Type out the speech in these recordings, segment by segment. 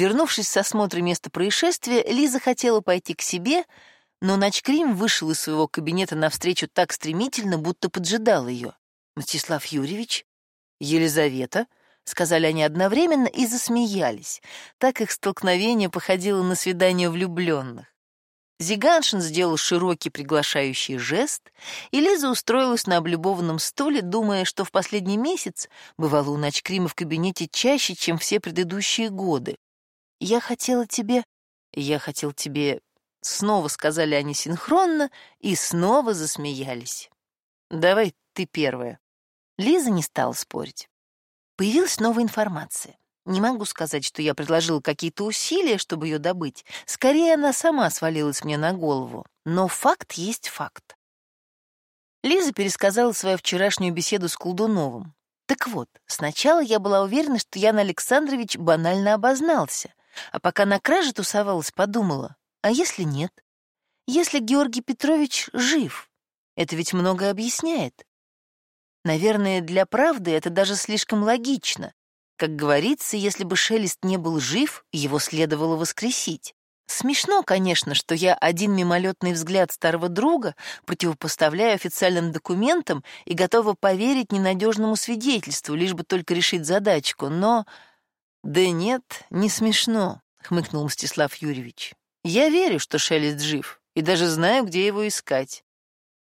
Вернувшись с осмотра места происшествия, Лиза хотела пойти к себе, но Начкрим вышел из своего кабинета навстречу так стремительно, будто поджидал ее. «Мстислав Юрьевич? Елизавета?» — сказали они одновременно и засмеялись. Так их столкновение походило на свидание влюбленных. Зиганшин сделал широкий приглашающий жест, и Лиза устроилась на облюбованном стуле, думая, что в последний месяц бывало у Начкрима в кабинете чаще, чем все предыдущие годы. «Я хотела тебе...» «Я хотел тебе...» Снова сказали они синхронно и снова засмеялись. «Давай ты первая». Лиза не стала спорить. Появилась новая информация. Не могу сказать, что я предложила какие-то усилия, чтобы ее добыть. Скорее, она сама свалилась мне на голову. Но факт есть факт. Лиза пересказала свою вчерашнюю беседу с Колдуновым. Так вот, сначала я была уверена, что Ян Александрович банально обознался, а пока на краже тусовалась, подумала, а если нет? Если Георгий Петрович жив? Это ведь многое объясняет. Наверное, для правды это даже слишком логично. Как говорится, если бы Шелест не был жив, его следовало воскресить. Смешно, конечно, что я один мимолетный взгляд старого друга противопоставляю официальным документам и готова поверить ненадежному свидетельству, лишь бы только решить задачку, но... «Да нет, не смешно», — хмыкнул Мстислав Юрьевич. «Я верю, что Шелест жив, и даже знаю, где его искать.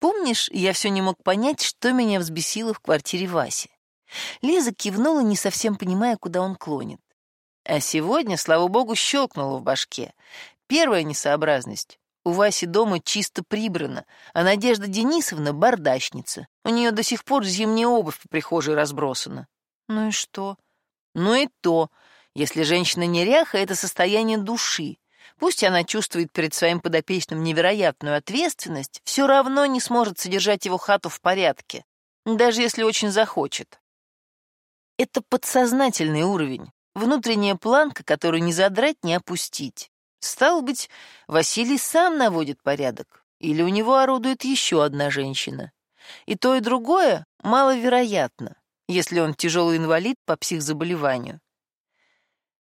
Помнишь, я все не мог понять, что меня взбесило в квартире Васи? Лиза кивнула, не совсем понимая, куда он клонит. А сегодня, слава богу, щелкнуло в башке. Первая несообразность. У Васи дома чисто прибрано, а Надежда Денисовна — бардачница. У нее до сих пор зимняя обувь по прихожей разбросана. Ну и что? Ну и то. Если женщина неряха, это состояние души. Пусть она чувствует перед своим подопечным невероятную ответственность, все равно не сможет содержать его хату в порядке, даже если очень захочет. Это подсознательный уровень, внутренняя планка, которую не задрать, не опустить. Стало быть, Василий сам наводит порядок, или у него орудует еще одна женщина. И то, и другое маловероятно, если он тяжелый инвалид по психзаболеванию.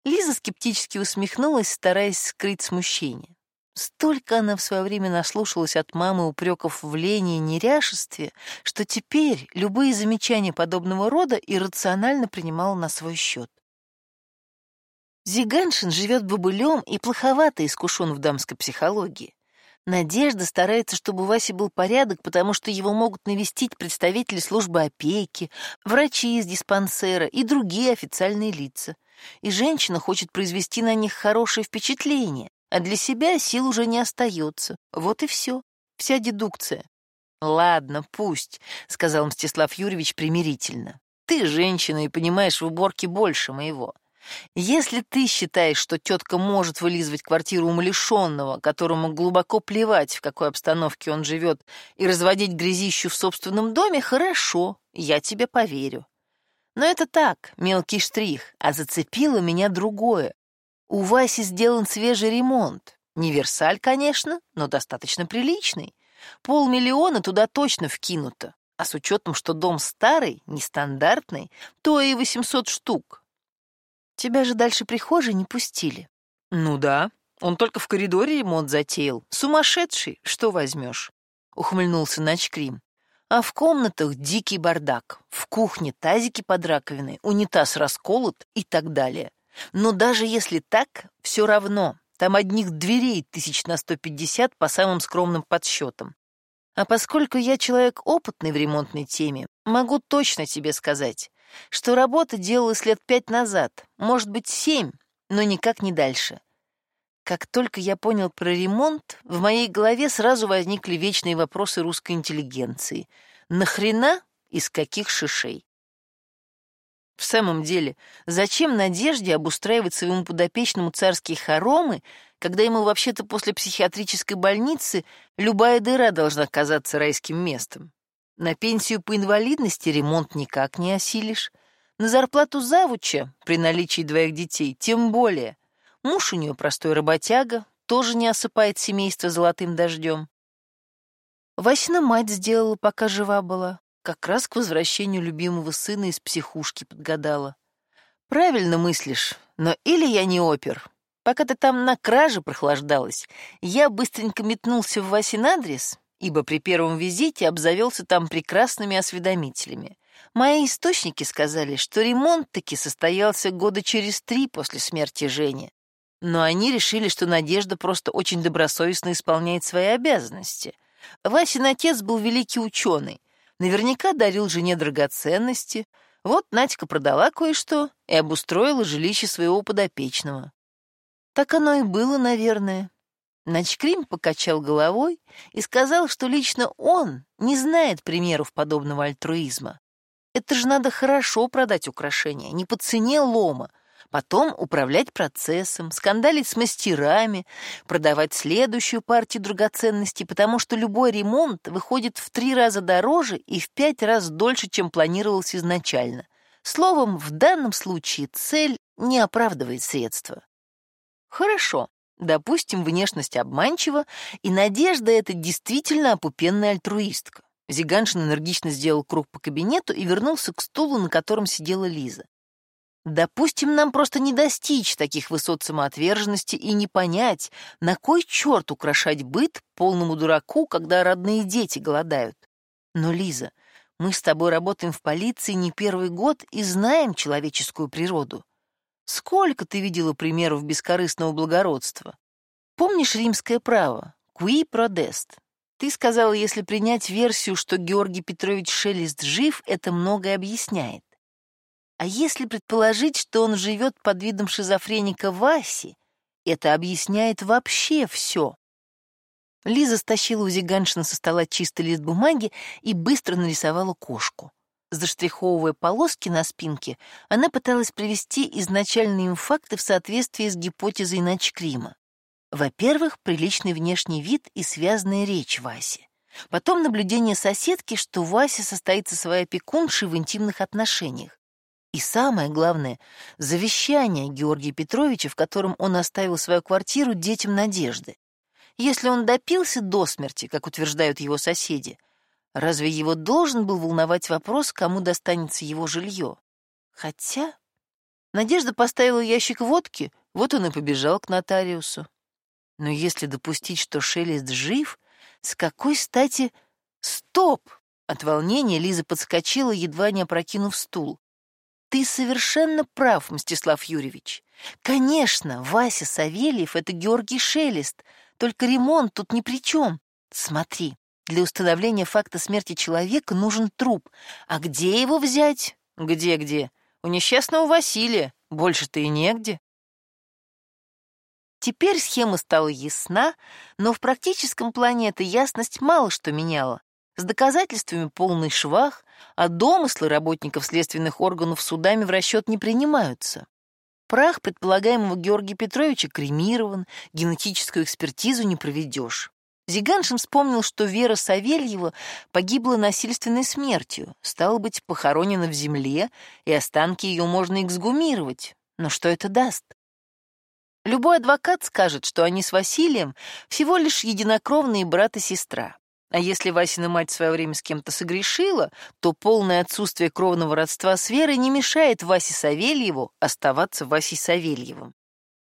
Лиза скептически усмехнулась, стараясь скрыть смущение. Столько она в свое время наслушалась от мамы упреков в лени и неряшестве, что теперь любые замечания подобного рода иррационально принимала на свой счет. Зиганшин живет бобылем и плоховато искушен в дамской психологии. Надежда старается, чтобы у Васи был порядок, потому что его могут навестить представители службы опеки, врачи из диспансера и другие официальные лица. И женщина хочет произвести на них хорошее впечатление, а для себя сил уже не остается. Вот и все. Вся дедукция. «Ладно, пусть», — сказал Мстислав Юрьевич примирительно. «Ты женщина и понимаешь в уборке больше моего. Если ты считаешь, что тетка может вылизывать квартиру умалишенного, которому глубоко плевать, в какой обстановке он живет, и разводить грязищу в собственном доме, хорошо, я тебе поверю. Но это так, мелкий штрих, а зацепило меня другое. У Васи сделан свежий ремонт. Не Версаль, конечно, но достаточно приличный. Полмиллиона туда точно вкинуто. А с учетом, что дом старый, нестандартный, то и 800 штук. Тебя же дальше прихожей не пустили. Ну да, он только в коридоре ремонт затеял. Сумасшедший, что возьмешь? Ухмыльнулся Начкрим. А в комнатах дикий бардак. В кухне тазики под раковиной, унитаз расколот и так далее. Но даже если так, все равно. Там одних дверей тысяч на сто пятьдесят по самым скромным подсчетам. А поскольку я человек опытный в ремонтной теме, могу точно тебе сказать, что работа делалась лет пять назад, может быть, семь, но никак не дальше. Как только я понял про ремонт, в моей голове сразу возникли вечные вопросы русской интеллигенции. Нахрена? Из каких шишей? В самом деле, зачем Надежде обустраивать своему подопечному царские хоромы, когда ему вообще-то после психиатрической больницы любая дыра должна казаться райским местом? На пенсию по инвалидности ремонт никак не осилишь. На зарплату завуча при наличии двоих детей тем более. Муж у нее простой работяга, тоже не осыпает семейство золотым дождем. Васина мать сделала, пока жива была. Как раз к возвращению любимого сына из психушки подгадала. Правильно мыслишь, Но или я не опер. Пока ты там на краже прохлаждалась, я быстренько метнулся в Васин адрес, ибо при первом визите обзавелся там прекрасными осведомителями. Мои источники сказали, что ремонт таки состоялся года через три после смерти Жени. Но они решили, что Надежда просто очень добросовестно исполняет свои обязанности. Васин отец был великий ученый, наверняка дарил жене драгоценности. Вот Надька продала кое-что и обустроила жилище своего подопечного. Так оно и было, наверное. Начкрим покачал головой и сказал, что лично он не знает примеров подобного альтруизма. Это же надо хорошо продать украшения, не по цене лома, потом управлять процессом, скандалить с мастерами, продавать следующую партию драгоценностей, потому что любой ремонт выходит в три раза дороже и в пять раз дольше, чем планировалось изначально. Словом, в данном случае цель не оправдывает средства. Хорошо, допустим, внешность обманчива, и Надежда — это действительно опупенная альтруистка. Зиганшин энергично сделал круг по кабинету и вернулся к стулу, на котором сидела Лиза. Допустим, нам просто не достичь таких высот самоотверженности и не понять, на кой черт украшать быт полному дураку, когда родные дети голодают. Но, Лиза, мы с тобой работаем в полиции не первый год и знаем человеческую природу. Сколько ты видела примеров бескорыстного благородства? Помнишь римское право? Qui prodest. Ты сказала, если принять версию, что Георгий Петрович Шелест жив, это многое объясняет. А если предположить, что он живет под видом шизофреника Васи, это объясняет вообще все. Лиза стащила у Зиганшина со стола чистый лист бумаги и быстро нарисовала кошку. Заштриховывая полоски на спинке, она пыталась привести изначальные им факты в соответствии с гипотезой Начкрима. Во-первых, приличный внешний вид и связанная речь Васи. Потом наблюдение соседки, что Вася состоит со своей опекуншей в интимных отношениях. И самое главное — завещание Георгия Петровича, в котором он оставил свою квартиру детям Надежды. Если он допился до смерти, как утверждают его соседи, разве его должен был волновать вопрос, кому достанется его жилье? Хотя... Надежда поставила ящик водки, вот он и побежал к нотариусу. Но если допустить, что Шелест жив, с какой стати... Стоп! От волнения Лиза подскочила, едва не опрокинув стул. Ты совершенно прав, Мстислав Юрьевич. Конечно, Вася Савельев — это Георгий Шелест, только ремонт тут ни при чем. Смотри, для установления факта смерти человека нужен труп. А где его взять? Где-где? У несчастного Василия. Больше-то и негде. Теперь схема стала ясна, но в практическом плане эта ясность мало что меняла. С доказательствами полный швах, а домыслы работников следственных органов судами в расчет не принимаются. Прах предполагаемого Георгия Петровича кремирован, генетическую экспертизу не проведешь. Зиганшин вспомнил, что Вера Савельева погибла насильственной смертью, стало быть, похоронена в земле, и останки ее можно эксгумировать. Но что это даст? Любой адвокат скажет, что они с Василием всего лишь единокровные брат и сестра. А если Васина мать в свое время с кем-то согрешила, то полное отсутствие кровного родства с Верой не мешает Васе Савельеву оставаться Васей Савельевым.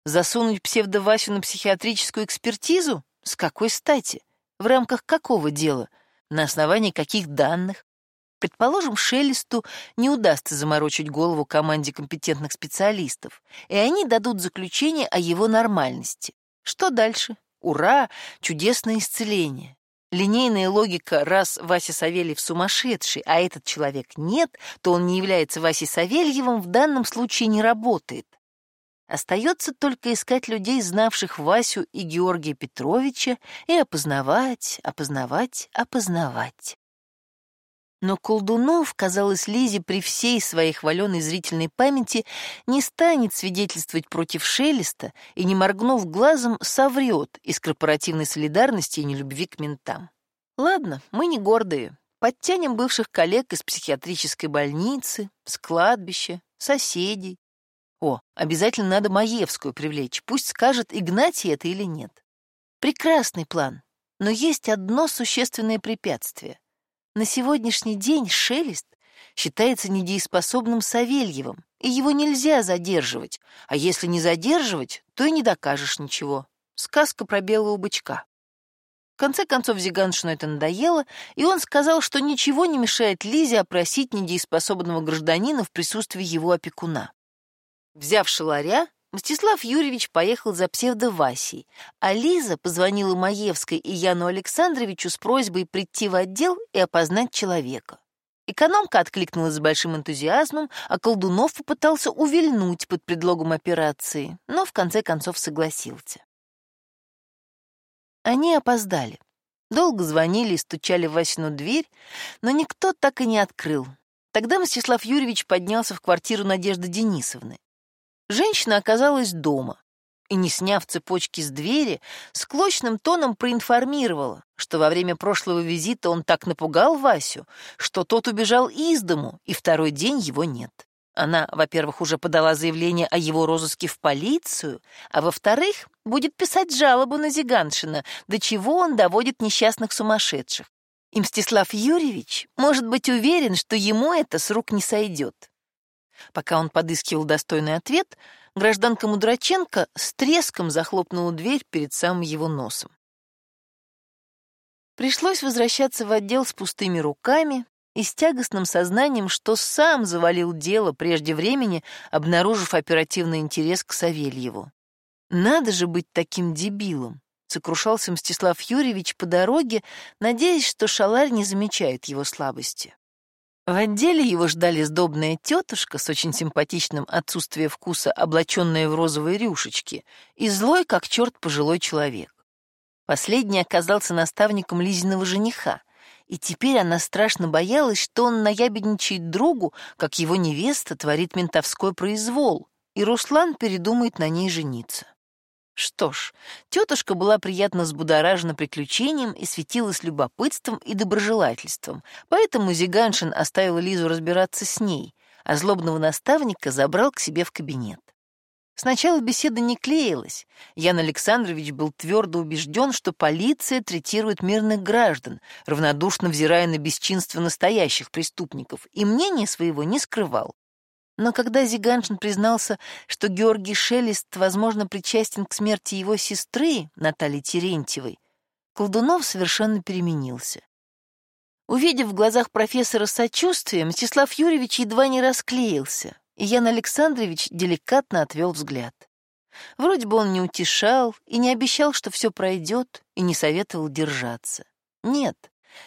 Засунуть псевдо-Васю на психиатрическую экспертизу? С какой стати? В рамках какого дела? На основании каких данных? Предположим, Шелесту не удастся заморочить голову команде компетентных специалистов, и они дадут заключение о его нормальности. Что дальше? Ура! Чудесное исцеление. Линейная логика, раз Вася Савельев сумасшедший, а этот человек нет, то он не является Васей Савельевым, в данном случае не работает. Остается только искать людей, знавших Васю и Георгия Петровича, и опознавать, опознавать, опознавать. Но Колдунов, казалось, Лизе при всей своей хваленой зрительной памяти не станет свидетельствовать против Шелеста и, не моргнув глазом, соврет из корпоративной солидарности и нелюбви к ментам. Ладно, мы не гордые. Подтянем бывших коллег из психиатрической больницы, с кладбища, соседей. О, обязательно надо Маевскую привлечь, пусть скажет, Игнатий это или нет. Прекрасный план, но есть одно существенное препятствие — на сегодняшний день Шелест считается недееспособным Савельевым, и его нельзя задерживать, а если не задерживать, то и не докажешь ничего. Сказка про белого бычка. В конце концов Зиганшину это надоело, и он сказал, что ничего не мешает Лизе опросить недееспособного гражданина в присутствии его опекуна. Взяв шаларя, Мстислав Юрьевич поехал за псевдо-Васей, а Лиза позвонила Маевской и Яну Александровичу с просьбой прийти в отдел и опознать человека. Экономка откликнулась с большим энтузиазмом, а Колдунов попытался увильнуть под предлогом операции, но в конце концов согласился. Они опоздали. Долго звонили и стучали в Васину дверь, но никто так и не открыл. Тогда Мстислав Юрьевич поднялся в квартиру Надежды Денисовны. Женщина оказалась дома и, не сняв цепочки с двери, склочным тоном проинформировала, что во время прошлого визита он так напугал Васю, что тот убежал из дому, и второй день его нет. Она, во-первых, уже подала заявление о его розыске в полицию, а во-вторых, будет писать жалобу на Зиганшина, до чего он доводит несчастных сумасшедших. И Мстислав Юрьевич может быть уверен, что ему это с рук не сойдет. Пока он подыскивал достойный ответ, гражданка Мудраченко с треском захлопнула дверь перед самым его носом. Пришлось возвращаться в отдел с пустыми руками и с тягостным сознанием, что сам завалил дело прежде времени, обнаружив оперативный интерес к Савельеву. «Надо же быть таким дебилом!» — сокрушался Мстислав Юрьевич по дороге, надеясь, что шаларь не замечает его слабости. В отделе его ждали сдобная тетушка с очень симпатичным отсутствием вкуса, облаченная в розовые рюшечки, и злой, как черт, пожилой человек. Последний оказался наставником Лизиного жениха, и теперь она страшно боялась, что он наябедничает другу, как его невеста творит ментовской произвол, и Руслан передумает на ней жениться. Что ж, тетушка была приятно взбудоражена приключением и светилась любопытством и доброжелательством, поэтому Зиганшин оставил Лизу разбираться с ней, а злобного наставника забрал к себе в кабинет. Сначала беседа не клеилась. Ян Александрович был твердо убежден, что полиция третирует мирных граждан, равнодушно взирая на бесчинство настоящих преступников, и мнение своего не скрывал. Но когда Зиганшин признался, что Георгий Шелест, возможно, причастен к смерти его сестры, Натальи Терентьевой, Колдунов совершенно переменился. Увидев в глазах профессора сочувствие, Мстислав Юрьевич едва не расклеился, и Ян Александрович деликатно отвел взгляд. Вроде бы он не утешал и не обещал, что все пройдет, и не советовал держаться. Нет,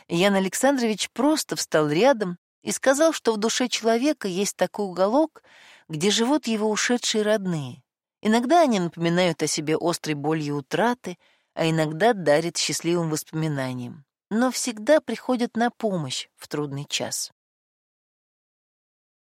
Ян Александрович просто встал рядом и сказал, что в душе человека есть такой уголок, где живут его ушедшие родные. Иногда они напоминают о себе острой болью утраты, а иногда дарят счастливым воспоминанием, но всегда приходят на помощь в трудный час.